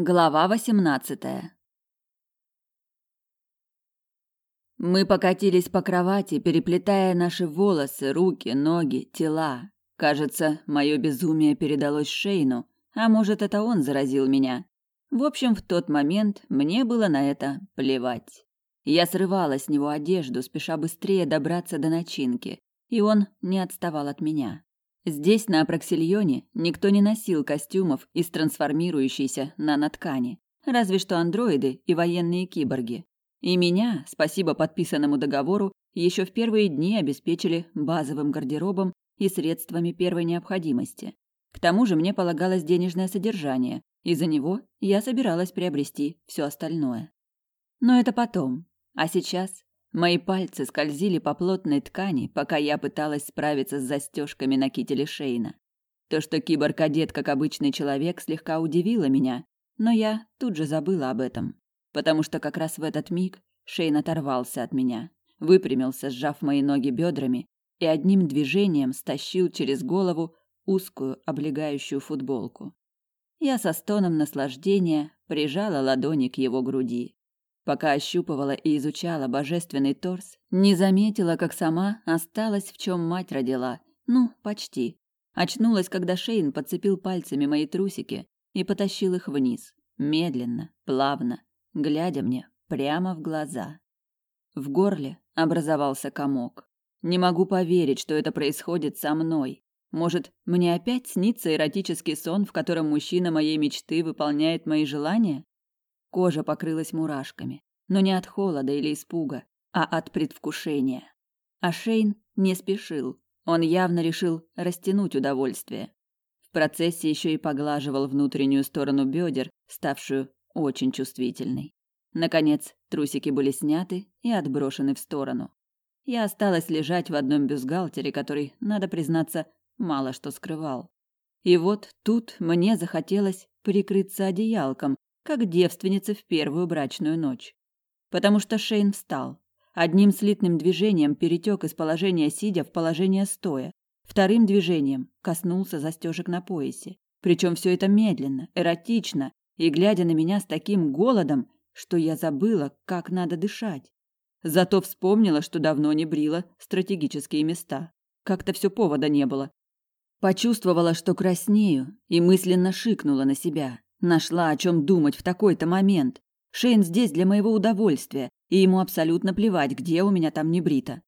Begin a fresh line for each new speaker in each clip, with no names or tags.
Глава восемнадцатая. Мы покатились по кровати, переплетая наши волосы, руки, ноги, тела. Кажется, мое безумие передалось Шейну, а может, это он заразил меня. В общем, в тот момент мне было на это плевать. Я срывала с него одежду, спеша быстрее добраться до начинки, и он не отставал от меня. Здесь, на Апроксильоне, никто не носил костюмов из трансформирующейся наноткани, разве что андроиды и военные киборги. И меня, спасибо подписанному договору, еще в первые дни обеспечили базовым гардеробом и средствами первой необходимости. К тому же мне полагалось денежное содержание, и за него я собиралась приобрести все остальное. Но это потом. А сейчас Мои пальцы скользили по плотной ткани, пока я пыталась справиться с застежками на кителе Шейна. То, что киборг-кадет, как обычный человек, слегка удивило меня, но я тут же забыла об этом, потому что как раз в этот миг Шейн оторвался от меня, выпрямился, сжав мои ноги бедрами, и одним движением стащил через голову узкую облегающую футболку. Я со стоном наслаждения прижала ладони к его груди. Пока ощупывала и изучала божественный торс, не заметила, как сама осталась в чем мать родила. Ну, почти. Очнулась, когда Шейн подцепил пальцами мои трусики и потащил их вниз, медленно, плавно, глядя мне прямо в глаза. В горле образовался комок. Не могу поверить, что это происходит со мной. Может, мне опять снится эротический сон, в котором мужчина моей мечты выполняет мои желания? Кожа покрылась мурашками, но не от холода или испуга, а от предвкушения. А Шейн не спешил. Он явно решил растянуть удовольствие. В процессе еще и поглаживал внутреннюю сторону бедер, ставшую очень чувствительной. Наконец, трусики были сняты и отброшены в сторону. Я осталась лежать в одном бюстгальтере, который, надо признаться, мало что скрывал. И вот тут мне захотелось прикрыться одеялком, как девственница в первую брачную ночь. Потому что Шейн встал. Одним слитным движением перетек из положения сидя в положение стоя. Вторым движением коснулся застежек на поясе. Причем все это медленно, эротично и глядя на меня с таким голодом, что я забыла, как надо дышать. Зато вспомнила, что давно не брила стратегические места. Как-то все повода не было. Почувствовала, что краснею, и мысленно шикнула на себя. Нашла о чем думать в такой-то момент. Шейн здесь для моего удовольствия, и ему абсолютно плевать, где у меня там не брито.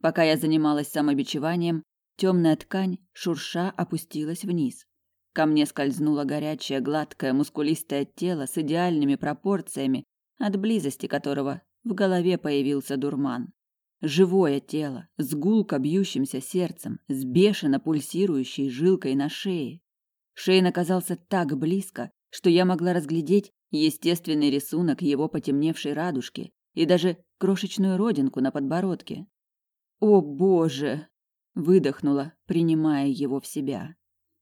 Пока я занималась самобичеванием, темная ткань шурша опустилась вниз. Ко мне скользнуло горячее, гладкое, мускулистое тело с идеальными пропорциями, от близости которого в голове появился дурман. Живое тело, с гулко бьющимся сердцем, с бешено пульсирующей жилкой на шее. Шейн оказался так близко, что я могла разглядеть естественный рисунок его потемневшей радужки и даже крошечную родинку на подбородке. «О, Боже!» – выдохнула, принимая его в себя.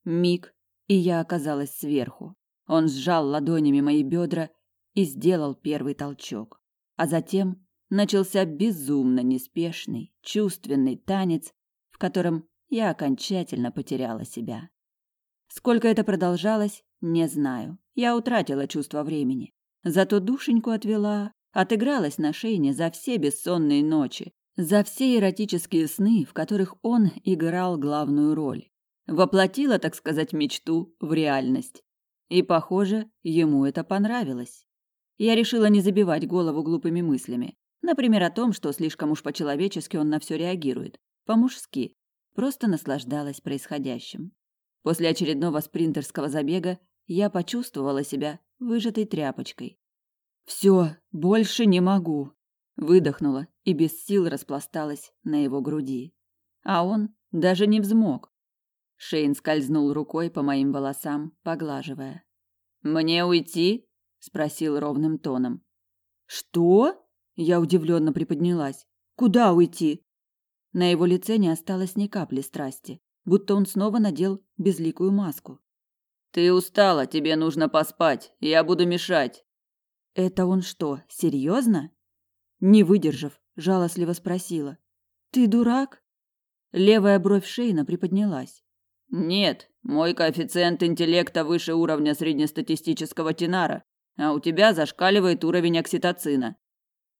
Миг, и я оказалась сверху. Он сжал ладонями мои бедра и сделал первый толчок. А затем начался безумно неспешный, чувственный танец, в котором я окончательно потеряла себя. Сколько это продолжалось, не знаю. Я утратила чувство времени. Зато душеньку отвела, отыгралась на Шейне за все бессонные ночи, за все эротические сны, в которых он играл главную роль. Воплотила, так сказать, мечту в реальность. И, похоже, ему это понравилось. Я решила не забивать голову глупыми мыслями. Например, о том, что слишком уж по-человечески он на все реагирует. По-мужски. Просто наслаждалась происходящим. После очередного спринтерского забега я почувствовала себя выжатой тряпочкой. Все, больше не могу, выдохнула и без сил распласталась на его груди. А он даже не взмок. Шейн скользнул рукой по моим волосам, поглаживая. Мне уйти? спросил ровным тоном. Что? Я удивленно приподнялась. Куда уйти? На его лице не осталось ни капли страсти, будто он снова надел безликую маску. Ты устала, тебе нужно поспать. Я буду мешать. Это он что, серьезно? Не выдержав, жалостливо спросила: "Ты дурак?" Левая бровь Шейна приподнялась. Нет, мой коэффициент интеллекта выше уровня среднестатистического тенара, а у тебя зашкаливает уровень окситоцина.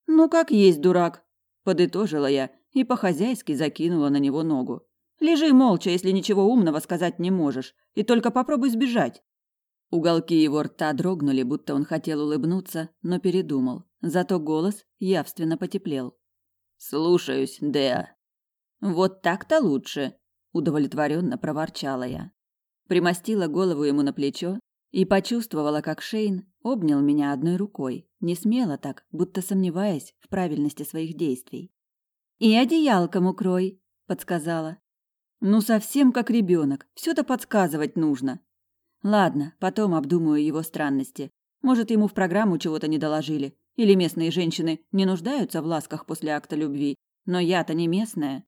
Ну как есть, дурак, подытожила я и по-хозяйски закинула на него ногу. Лежи молча, если ничего умного сказать не можешь, и только попробуй сбежать. Уголки его рта дрогнули, будто он хотел улыбнуться, но передумал. Зато голос явственно потеплел. Слушаюсь, Деа. Вот так-то лучше, удовлетворенно проворчала я. Примостила голову ему на плечо и почувствовала, как Шейн обнял меня одной рукой, не смело так, будто сомневаясь в правильности своих действий. И одеялком укрой, подсказала. Ну совсем как ребенок, все-то подсказывать нужно. Ладно, потом обдумаю его странности. Может, ему в программу чего-то не доложили, или местные женщины не нуждаются в ласках после акта любви, но я-то не местная.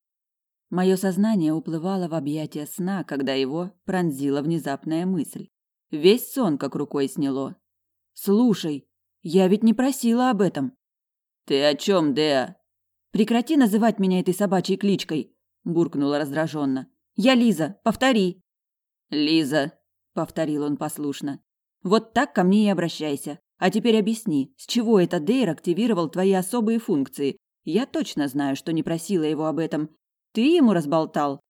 Мое сознание уплывало в объятия сна, когда его пронзила внезапная мысль. Весь сон как рукой сняло. Слушай, я ведь не просила об этом. Ты о чем, Деа? Прекрати называть меня этой собачьей кличкой, буркнула раздраженно. Я Лиза, повтори. Лиза, повторил он послушно. Вот так ко мне и обращайся. А теперь объясни, с чего это Дейр активировал твои особые функции? Я точно знаю, что не просила его об этом, ты ему разболтал?»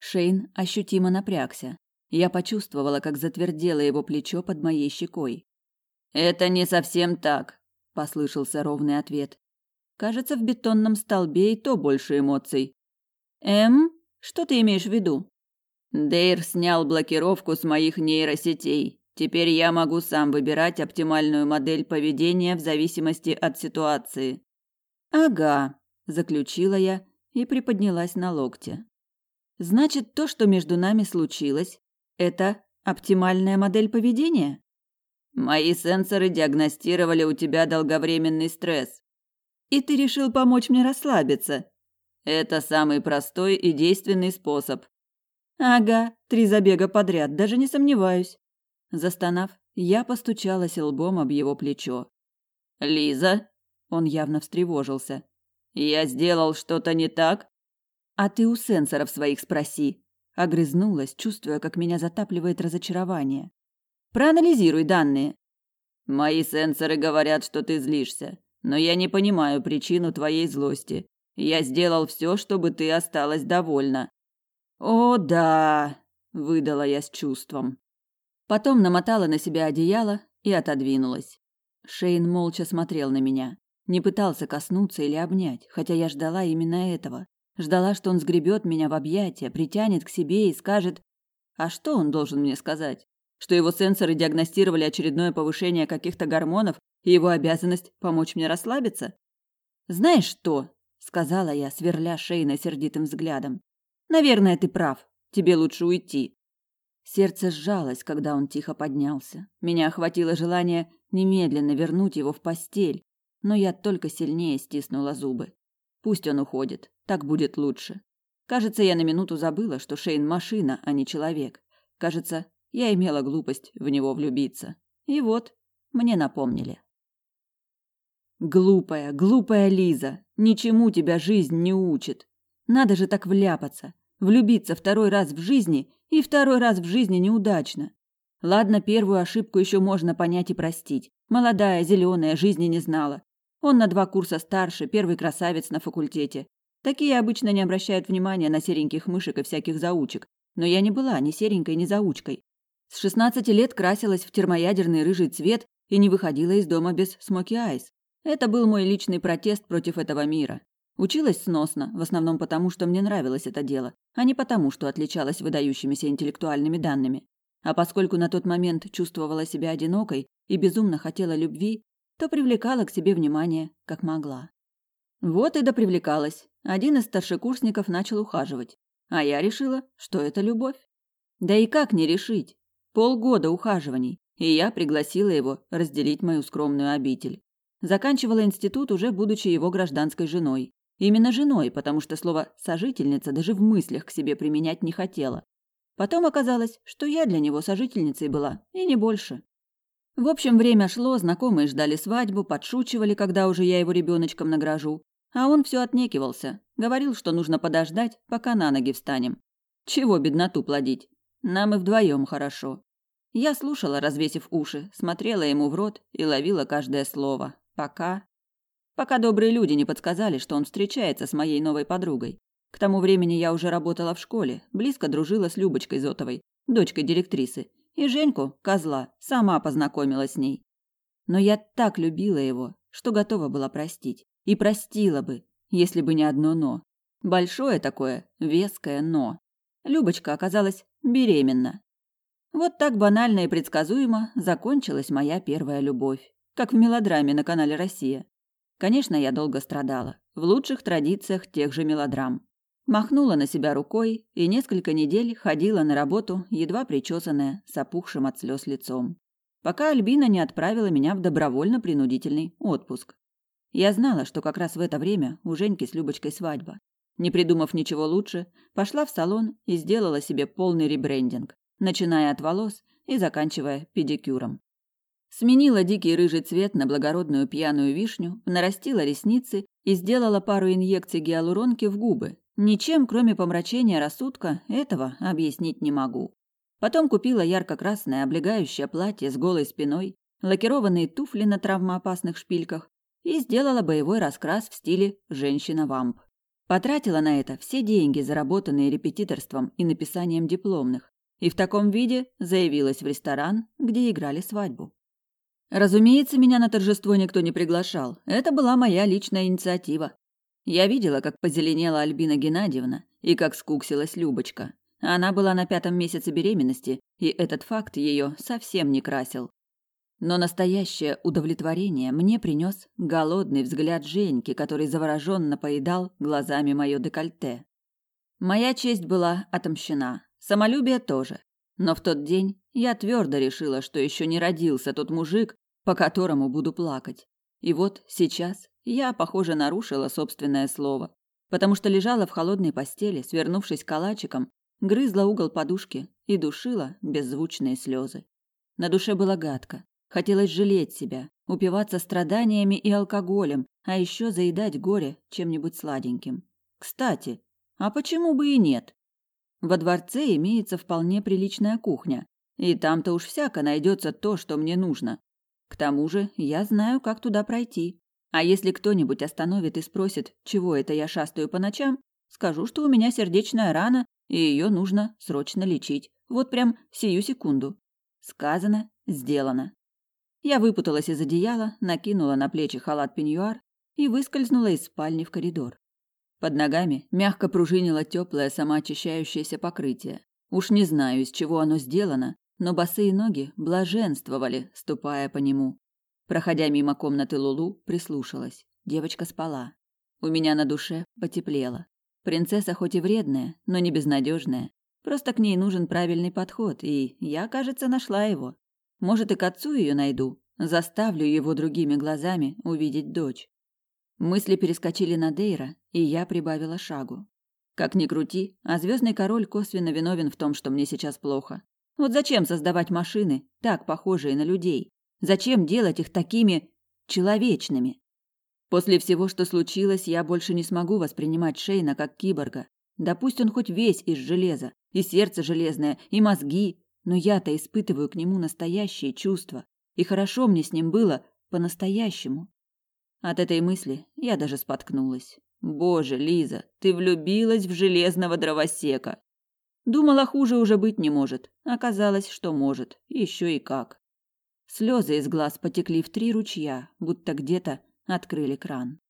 Шейн ощутимо напрягся. Я почувствовала, как затвердело его плечо под моей щекой. «Это не совсем так», – послышался ровный ответ. «Кажется, в бетонном столбе и то больше эмоций». «Эм, что ты имеешь в виду?» «Дейр снял блокировку с моих нейросетей. Теперь я могу сам выбирать оптимальную модель поведения в зависимости от ситуации». «Ага», – заключила я и приподнялась на локте. Значит, то, что между нами случилось, это оптимальная модель поведения? Мои сенсоры диагностировали у тебя долговременный стресс. И ты решил помочь мне расслабиться. Это самый простой и действенный способ. Ага, три забега подряд, даже не сомневаюсь. Застонав, я постучалась лбом об его плечо. Лиза, он явно встревожился. Я сделал что-то не так? А ты у сенсоров своих спроси. Огрызнулась, чувствуя, как меня затапливает разочарование. Проанализируй данные. Мои сенсоры говорят, что ты злишься, но я не понимаю причину твоей злости. Я сделал все, чтобы ты осталась довольна. О, да, выдала я с чувством. Потом намотала на себя одеяло и отодвинулась. Шейн молча смотрел на меня. Не пытался коснуться или обнять, хотя я ждала именно этого. Ждала, что он сгребет меня в объятия, притянет к себе и скажет... А что он должен мне сказать? Что его сенсоры диагностировали очередное повышение каких-то гормонов, и его обязанность помочь мне расслабиться? «Знаешь что?» – сказала я, сверля Шейна сердитым взглядом. «Наверное, ты прав. Тебе лучше уйти». Сердце сжалось, когда он тихо поднялся. Меня охватило желание немедленно вернуть его в постель, но я только сильнее стиснула зубы. Пусть он уходит, так будет лучше. Кажется, я на минуту забыла, что Шейн машина, а не человек. Кажется, я имела глупость в него влюбиться. И вот, мне напомнили. Глупая, глупая Лиза, ничему тебя жизнь не учит. Надо же так вляпаться, влюбиться второй раз в жизни и второй раз в жизни неудачно. Ладно, первую ошибку еще можно понять и простить. Молодая, зеленая, жизни не знала. Он на два курса старше, первый красавец на факультете. Такие обычно не обращают внимания на сереньких мышек и всяких заучек. Но я не была ни серенькой, ни заучкой. С 16 лет красилась в термоядерный рыжий цвет и не выходила из дома без смоки айс. Это был мой личный протест против этого мира. Училась сносно, в основном потому, что мне нравилось это дело, а не потому, что отличалась выдающимися интеллектуальными данными. А поскольку на тот момент чувствовала себя одинокой и безумно хотела любви, то привлекала к себе внимание, как могла. Вот и допривлекалась. Один из старшекурсников начал ухаживать, а я решила, что это любовь. Да и как не решить? Полгода ухаживаний, и я пригласила его разделить мою скромную обитель. Заканчивала институт уже будучи его гражданской женой. Именно женой, потому что слово «сожительница» даже в мыслях к себе применять не хотела. Потом оказалось, что я для него сожительницей была, и не больше. В общем, время шло, знакомые ждали свадьбу, подшучивали, когда уже я его ребеночком награжу. А он все отнекивался. Говорил, что нужно подождать, пока на ноги встанем. Чего бедноту плодить? Нам и вдвоем хорошо. Я слушала, развесив уши, смотрела ему в рот и ловила каждое слово. Пока... Пока добрые люди не подсказали, что он встречается с моей новой подругой. К тому времени я уже работала в школе, близко дружила с Любочкой Зотовой, дочкой директрисы, и Женьку, козла, сама познакомила с ней. Но я так любила его, что готова была простить. И простила бы, если бы не одно «но». Большое такое, веское «но». Любочка оказалась беременна. Вот так банально и предсказуемо закончилась моя первая любовь, как в мелодраме на канале «Россия». Конечно, я долго страдала, в лучших традициях тех же мелодрам. Махнула на себя рукой и несколько недель ходила на работу, едва причесанная, с опухшим от слез лицом. Пока Альбина не отправила меня в добровольно-принудительный отпуск. Я знала, что как раз в это время у Женьки с Любочкой свадьба. Не придумав ничего лучше, пошла в салон и сделала себе полный ребрендинг, начиная от волос и заканчивая педикюром. Сменила дикий рыжий цвет на благородную пьяную вишню, нарастила ресницы и сделала пару инъекций гиалуронки в губы. Ничем, кроме помрачения рассудка, этого объяснить не могу. Потом купила ярко-красное облегающее платье с голой спиной, лакированные туфли на травмоопасных шпильках и сделала боевой раскрас в стиле «женщина-вамп». Потратила на это все деньги, заработанные репетиторством и написанием дипломных, и в таком виде заявилась в ресторан, где играли свадьбу. Разумеется, меня на торжество никто не приглашал. Это была моя личная инициатива. Я видела, как позеленела Альбина Геннадьевна и как скуксилась Любочка. Она была на пятом месяце беременности, и этот факт ее совсем не красил. Но настоящее удовлетворение мне принес голодный взгляд Женьки, который завороженно поедал глазами мое декольте. Моя честь была отомщена, самолюбие тоже. Но в тот день я твердо решила, что еще не родился тот мужик, по которому буду плакать. И вот сейчас я, похоже, нарушила собственное слово, потому что лежала в холодной постели, свернувшись калачиком, грызла угол подушки и душила беззвучные слезы. На душе было гадко. Хотелось жалеть себя, упиваться страданиями и алкоголем, а еще заедать горе чем-нибудь сладеньким. Кстати, а почему бы и нет? Во дворце имеется вполне приличная кухня, и там-то уж всяко найдется то, что мне нужно. К тому же я знаю, как туда пройти. А если кто-нибудь остановит и спросит, чего это я шастаю по ночам, скажу, что у меня сердечная рана, и ее нужно срочно лечить. Вот прям сию секунду. Сказано, сделано. Я выпуталась из одеяла, накинула на плечи халат-пеньюар и выскользнула из спальни в коридор. Под ногами мягко пружинило теплое самоочищающееся покрытие. Уж не знаю, из чего оно сделано, но босые ноги блаженствовали, ступая по нему. Проходя мимо комнаты Лулу, прислушалась. Девочка спала. У меня на душе потеплело. Принцесса хоть и вредная, но не безнадежная. Просто к ней нужен правильный подход, и я, кажется, нашла его. Может, и к отцу ее найду, заставлю его другими глазами увидеть дочь. Мысли перескочили на Дейра, и я прибавила шагу. Как ни крути, а звездный король косвенно виновен в том, что мне сейчас плохо. Вот зачем создавать машины, так похожие на людей? Зачем делать их такими человечными? После всего, что случилось, я больше не смогу воспринимать Шейна как киборга. Да пусть он хоть весь из железа, и сердце железное, и мозги, но я-то испытываю к нему настоящие чувства, и хорошо мне с ним было по-настоящему. От этой мысли я даже споткнулась. Боже, Лиза, ты влюбилась в железного дровосека. Думала, хуже уже быть не может. Оказалось, что может. Еще и как. Слезы из глаз потекли в три ручья, будто где-то открыли кран.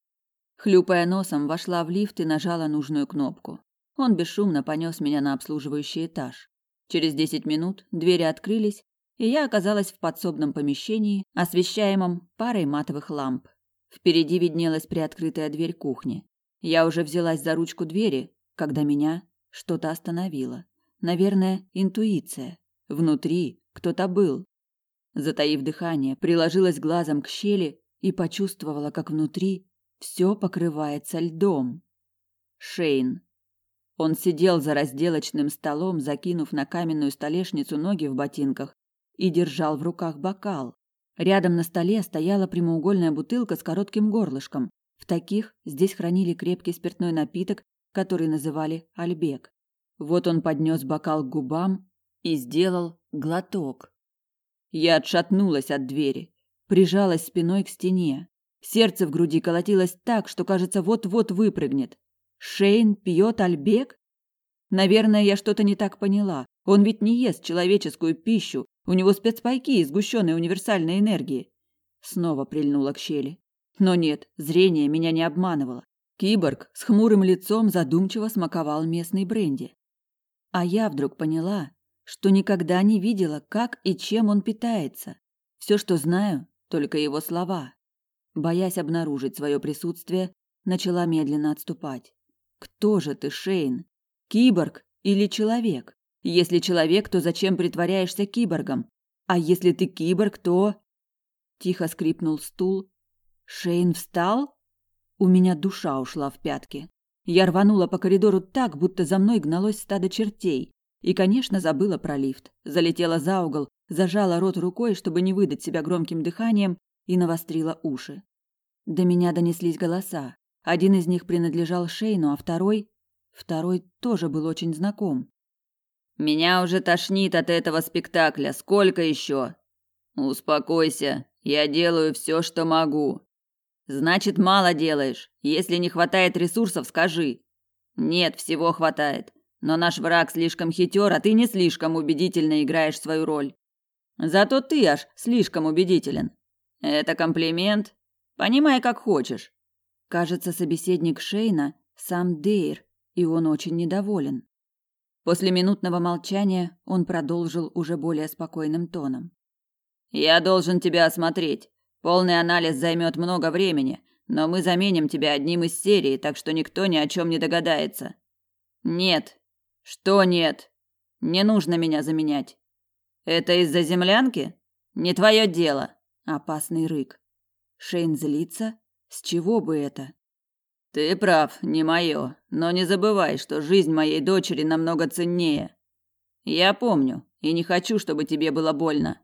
Хлюпая носом, вошла в лифт и нажала нужную кнопку. Он бесшумно понес меня на обслуживающий этаж. Через десять минут двери открылись, и я оказалась в подсобном помещении, освещаемом парой матовых ламп. Впереди виднелась приоткрытая дверь кухни. Я уже взялась за ручку двери, когда меня что-то остановило. Наверное, интуиция. Внутри кто-то был. Затаив дыхание, приложилась глазом к щели и почувствовала, как внутри все покрывается льдом. Шейн. Он сидел за разделочным столом, закинув на каменную столешницу ноги в ботинках и держал в руках бокал. Рядом на столе стояла прямоугольная бутылка с коротким горлышком. В таких здесь хранили крепкий спиртной напиток, который называли альбек. Вот он поднес бокал к губам и сделал глоток. Я отшатнулась от двери, прижалась спиной к стене. Сердце в груди колотилось так, что, кажется, вот-вот выпрыгнет. Шейн пьет альбек? Наверное, я что-то не так поняла. Он ведь не ест человеческую пищу, у него спецпайки из сгущенной универсальной энергии. Снова прильнула к щели. Но нет, зрение меня не обманывало. Киборг с хмурым лицом задумчиво смаковал местный бренди. А я вдруг поняла, что никогда не видела, как и чем он питается. Все, что знаю, только его слова. Боясь обнаружить свое присутствие, начала медленно отступать. Кто же ты, Шейн? Киборг или человек? Если человек, то зачем притворяешься киборгом? А если ты киборг, то Тихо скрипнул стул. Шейн встал? У меня душа ушла в пятки. Я рванула по коридору так, будто за мной гналось стадо чертей. И, конечно, забыла про лифт. Залетела за угол, зажала рот рукой, чтобы не выдать себя громким дыханием, и навострила уши. До меня донеслись голоса. Один из них принадлежал Шейну, а второй... Второй тоже был очень знаком. «Меня уже тошнит от этого спектакля. Сколько еще?» «Успокойся. Я делаю все, что могу. Значит, мало делаешь. Если не хватает ресурсов, скажи. Нет, всего хватает. Но наш враг слишком хитер, а ты не слишком убедительно играешь свою роль. Зато ты аж слишком убедителен. Это комплимент. Понимай, как хочешь. Кажется, собеседник Шейна сам Дейр, и он очень недоволен. После минутного молчания он продолжил уже более спокойным тоном. Я должен тебя осмотреть. Полный анализ займет много времени, но мы заменим тебя одним из серии, так что никто ни о чем не догадается. Нет. Что нет? Не нужно меня заменять. Это из-за землянки? Не твое дело. Опасный рык. Шейн злится? С чего бы это? Ты прав, не мое, но не забывай, что жизнь моей дочери намного ценнее. Я помню и не хочу, чтобы тебе было больно.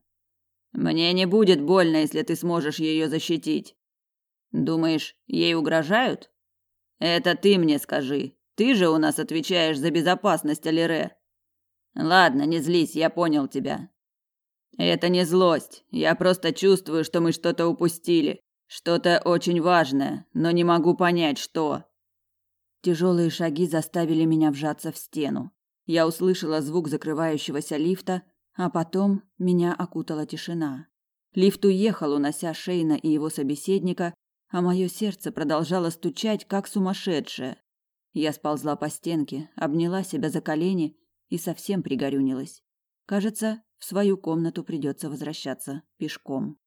Мне не будет больно, если ты сможешь ее защитить. Думаешь, ей угрожают? Это ты мне скажи. Ты же у нас отвечаешь за безопасность Алире. Ладно, не злись, я понял тебя. Это не злость. Я просто чувствую, что мы что-то упустили, что-то очень важное, но не могу понять, что. Тяжелые шаги заставили меня вжаться в стену. Я услышала звук закрывающегося лифта а потом меня окутала тишина. Лифт уехал, унося Шейна и его собеседника, а мое сердце продолжало стучать, как сумасшедшее. Я сползла по стенке, обняла себя за колени и совсем пригорюнилась. Кажется, в свою комнату придется возвращаться пешком.